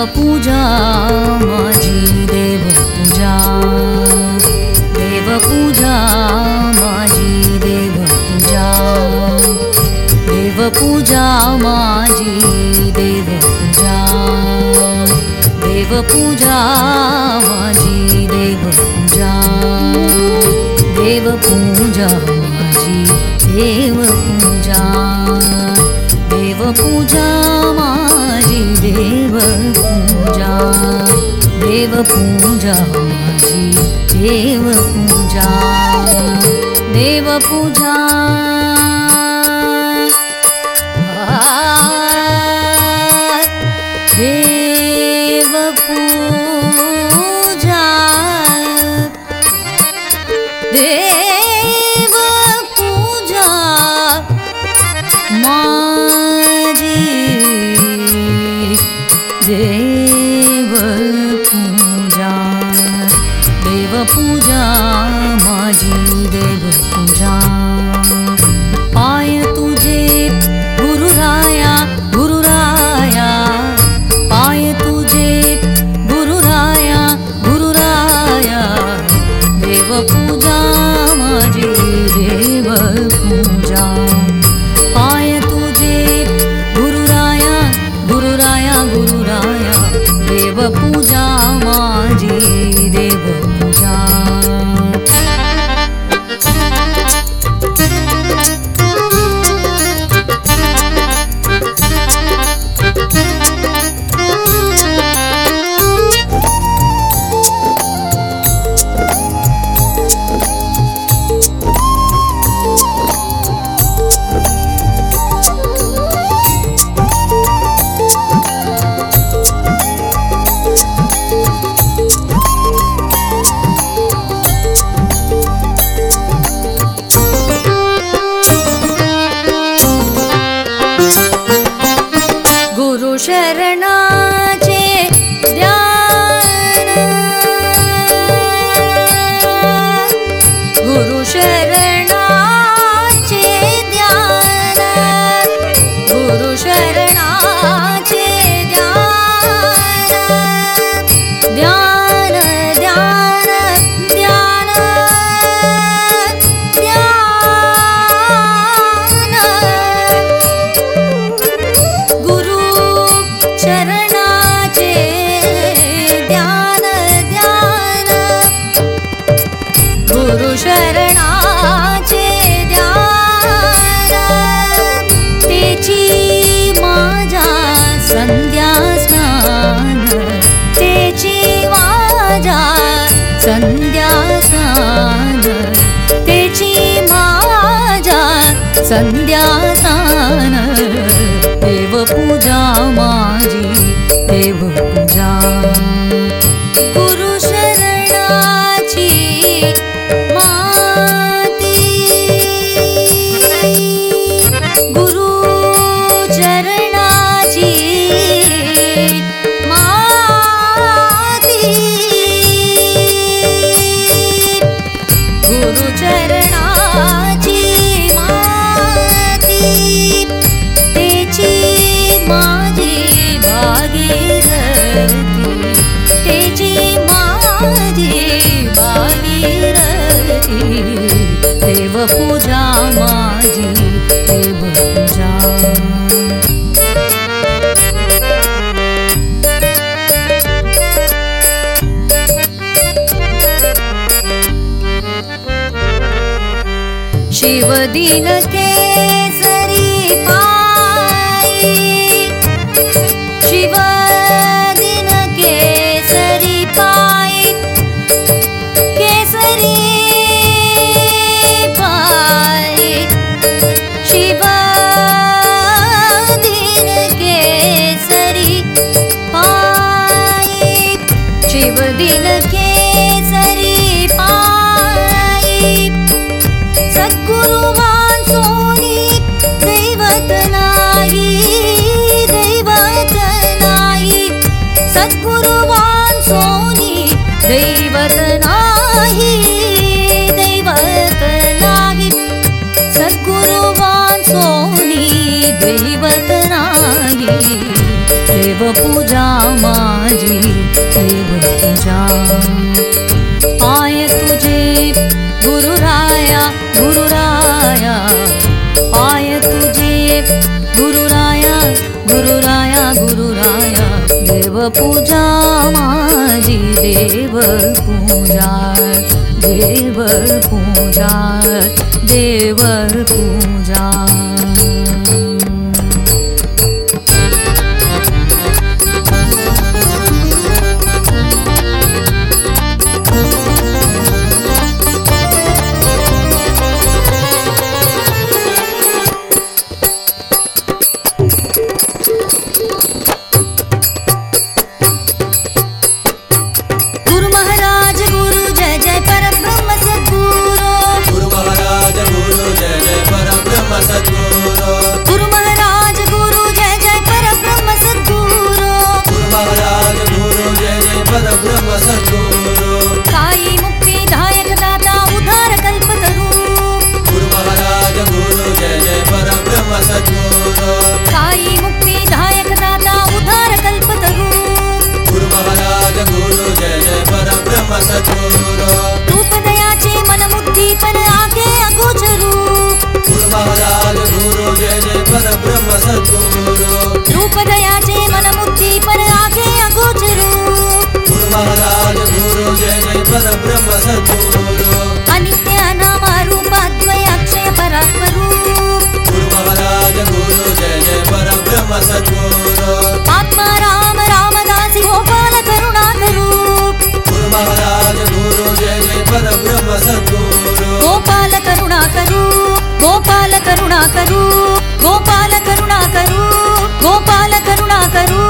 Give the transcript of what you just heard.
देवपूजा माझी देवपूजा. देवपूजा माझी देवपूजा. देवपूजा माझी देवपूजा. देवपूजा माझी देवपूजा. देवपूजा माझी देवपूजा. देवपूजा देवपूजा माझी देवपूजा देवपूजा देवपूजा देवपूजा माझी देवपूजा संध्या स्नान तेची माझ्या संध्या स्नान देवपूजा माझी देवपूजा। गुरु शिवदीन केसरी पायी सद्गुरुवान् सोनि दैवत सोनी देवदना दैवनागि सद्गुरुवा सोनी देवदनागी देव पूजा देव पूजा। आय तुझे गुरुराया गुरुराया। आय तुझे पूजा देव पूजा देव पूजा देव पूजा కరుణాకరు గోపాల కరుణాకరు గోపాల కరుణాకరు